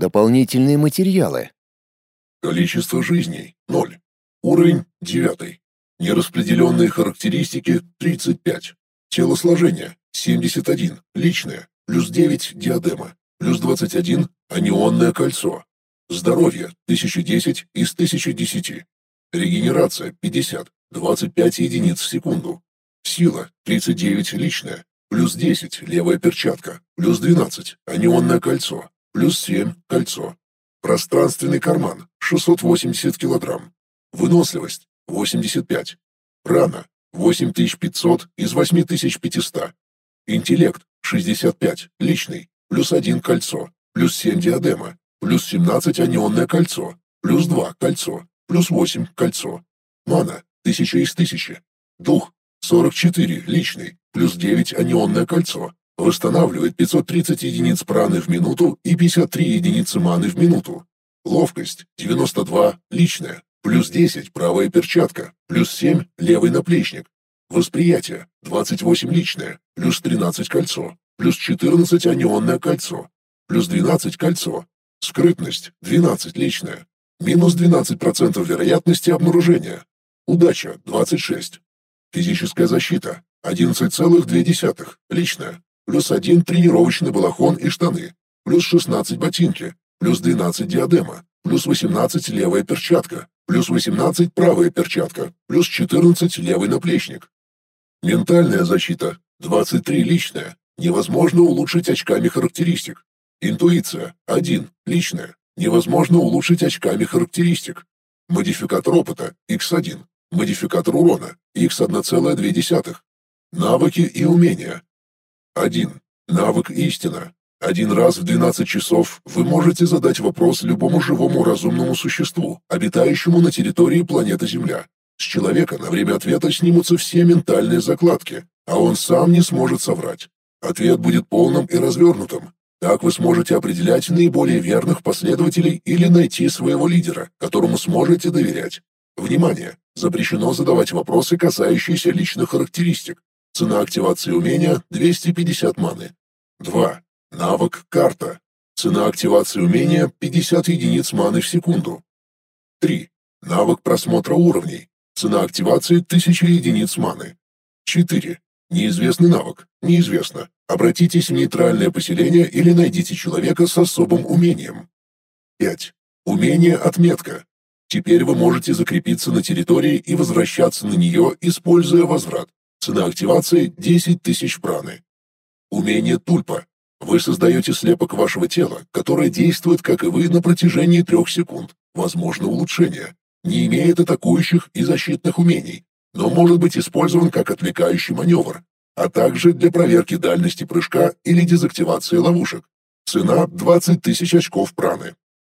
Дополнительные материалы. Количество жизней – 0. Уровень – 9. Нераспределенные характеристики – 35. Телосложение – 71. Личное – плюс 9 диадема, плюс 21 анионное кольцо. Здоровье – 1010 из 1010. Регенерация – 50, 25 единиц в секунду. Сила – 39 личная, плюс 10 левая перчатка, плюс 12 анионное кольцо, плюс 7 кольцо. Пространственный карман 680 килограмм. Выносливость 85. Рана 8500 из 8500. Интеллект 65 личный, плюс 1 кольцо, плюс 7 диадема, плюс 17 анионное кольцо, плюс 2 кольцо, плюс 8 кольцо. Мана 1000 из 1000. Дух 44 личный, плюс 9 анионное кольцо, Восстанавливает 530 единиц праны в минуту и 53 единицы маны в минуту. Ловкость 92 личная, плюс 10 правая перчатка, плюс 7 левый наплечник. Восприятие 28 личное, плюс 13 кольцо, плюс 14 анионное кольцо, плюс 12 кольцо. Скрытность 12 личная, минус 12% вероятности обнаружения. Удача 26. Физическая защита 11,2 личная, плюс один тренировочный балахон и штаны, плюс 16 ботинки, плюс 12 диадема, плюс 18 левая перчатка, плюс 18 правая перчатка, плюс 14 левый наплечник. Ментальная защита 23 личная, невозможно улучшить очками характеристик. Интуиция 1 личная, невозможно улучшить очками характеристик. Модификатор опыта X1, модификатор урона X1,2. Навыки и умения 1. Навык истина. Один раз в 12 часов вы можете задать вопрос любому живому разумному существу, обитающему на территории планеты Земля. С человека на время ответа снимутся все ментальные закладки, а он сам не сможет соврать. Ответ будет полным и развернутым. Так вы сможете определять наиболее верных последователей или найти своего лидера, которому сможете доверять. Внимание! Запрещено задавать вопросы, касающиеся личных характеристик. Цена активации умения 250 маны. 2. Навык карта. Цена активации умения 50 единиц маны в секунду. 3. Навык просмотра уровней. Цена активации 1000 единиц маны. 4. Неизвестный навык. Неизвестно. Обратитесь в нейтральное поселение или найдите человека с особым умением. 5. Умение отметка. Теперь вы можете закрепиться на территории и возвращаться на нее, используя возврат. Цена активации – 10 тысяч праны. Умение тульпа. Вы создаете слепок вашего тела, которое действует, как и вы, на протяжении трех секунд. Возможно улучшение. Не имеет атакующих и защитных умений, но может быть использован как отвлекающий маневр, а также для проверки дальности прыжка или дезактивации ловушек. Цена – 20 тысяч очков праны.